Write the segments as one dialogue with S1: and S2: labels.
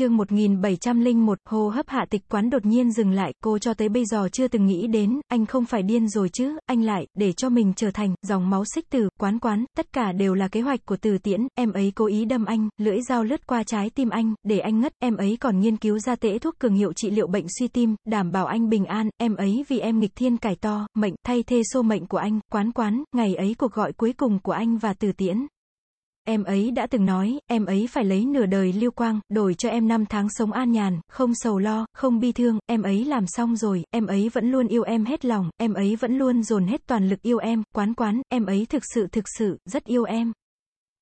S1: chương 1701, hô hấp hạ tịch quán đột nhiên dừng lại, cô cho tới bây giờ chưa từng nghĩ đến, anh không phải điên rồi chứ, anh lại, để cho mình trở thành, dòng máu xích tử, quán quán, tất cả đều là kế hoạch của từ tiễn, em ấy cố ý đâm anh, lưỡi dao lướt qua trái tim anh, để anh ngất, em ấy còn nghiên cứu ra tễ thuốc cường hiệu trị liệu bệnh suy tim, đảm bảo anh bình an, em ấy vì em nghịch thiên cải to, mệnh, thay thế số mệnh của anh, quán quán, ngày ấy cuộc gọi cuối cùng của anh và từ tiễn. Em ấy đã từng nói, em ấy phải lấy nửa đời lưu quang, đổi cho em năm tháng sống an nhàn, không sầu lo, không bi thương, em ấy làm xong rồi, em ấy vẫn luôn yêu em hết lòng, em ấy vẫn luôn dồn hết toàn lực yêu em, quán quán, em ấy thực sự thực sự, rất yêu em.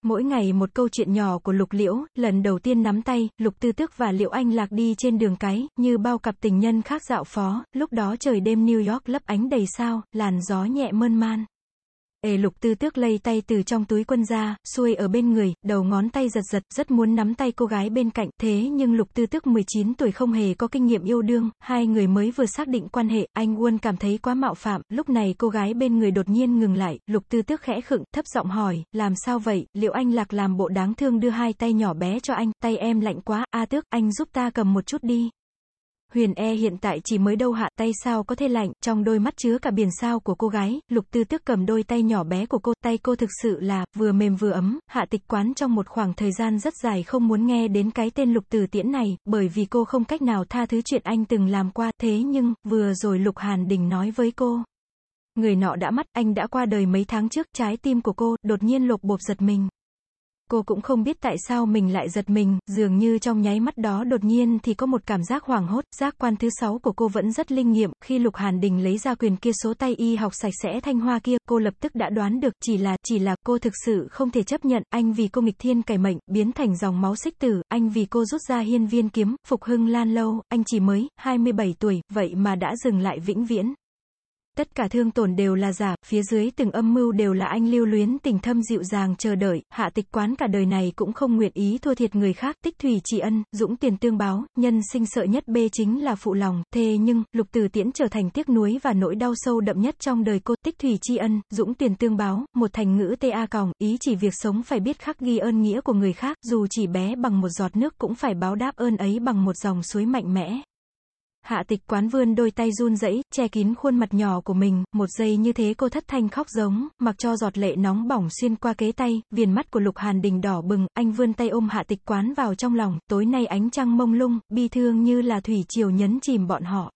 S1: Mỗi ngày một câu chuyện nhỏ của Lục Liễu, lần đầu tiên nắm tay, Lục Tư Tước và Liễu Anh lạc đi trên đường cái, như bao cặp tình nhân khác dạo phó, lúc đó trời đêm New York lấp ánh đầy sao, làn gió nhẹ mơn man. Ê lục tư tước lây tay từ trong túi quân ra, xuôi ở bên người, đầu ngón tay giật giật, rất muốn nắm tay cô gái bên cạnh, thế nhưng lục tư tước 19 tuổi không hề có kinh nghiệm yêu đương, hai người mới vừa xác định quan hệ, anh Quân cảm thấy quá mạo phạm, lúc này cô gái bên người đột nhiên ngừng lại, lục tư tước khẽ khựng, thấp giọng hỏi, làm sao vậy, liệu anh lạc làm bộ đáng thương đưa hai tay nhỏ bé cho anh, tay em lạnh quá, a tước, anh giúp ta cầm một chút đi. Huyền E hiện tại chỉ mới đâu hạ tay sao có thể lạnh, trong đôi mắt chứa cả biển sao của cô gái, lục tư tước cầm đôi tay nhỏ bé của cô, tay cô thực sự là, vừa mềm vừa ấm, hạ tịch quán trong một khoảng thời gian rất dài không muốn nghe đến cái tên lục từ tiễn này, bởi vì cô không cách nào tha thứ chuyện anh từng làm qua, thế nhưng, vừa rồi lục hàn đình nói với cô. Người nọ đã mắt, anh đã qua đời mấy tháng trước, trái tim của cô, đột nhiên lột bột giật mình. Cô cũng không biết tại sao mình lại giật mình, dường như trong nháy mắt đó đột nhiên thì có một cảm giác hoảng hốt, giác quan thứ sáu của cô vẫn rất linh nghiệm, khi Lục Hàn Đình lấy ra quyền kia số tay y học sạch sẽ thanh hoa kia, cô lập tức đã đoán được, chỉ là, chỉ là, cô thực sự không thể chấp nhận, anh vì cô nghịch thiên cải mệnh, biến thành dòng máu xích tử, anh vì cô rút ra hiên viên kiếm, phục hưng lan lâu, anh chỉ mới, 27 tuổi, vậy mà đã dừng lại vĩnh viễn. Tất cả thương tổn đều là giả, phía dưới từng âm mưu đều là anh lưu luyến tình thâm dịu dàng chờ đợi, hạ tịch quán cả đời này cũng không nguyện ý thua thiệt người khác, tích thủy tri ân, dũng tiền tương báo, nhân sinh sợ nhất bê chính là phụ lòng, thế nhưng, lục từ tiễn trở thành tiếc nuối và nỗi đau sâu đậm nhất trong đời cô, tích thủy tri ân, dũng tiền tương báo, một thành ngữ ta còng, ý chỉ việc sống phải biết khắc ghi ơn nghĩa của người khác, dù chỉ bé bằng một giọt nước cũng phải báo đáp ơn ấy bằng một dòng suối mạnh mẽ. Hạ tịch quán vươn đôi tay run rẩy, che kín khuôn mặt nhỏ của mình, một giây như thế cô thất thanh khóc giống, mặc cho giọt lệ nóng bỏng xuyên qua kế tay, viền mắt của lục hàn đình đỏ bừng, anh vươn tay ôm hạ tịch quán vào trong lòng, tối nay ánh trăng mông lung, bi thương như là thủy triều nhấn chìm bọn họ.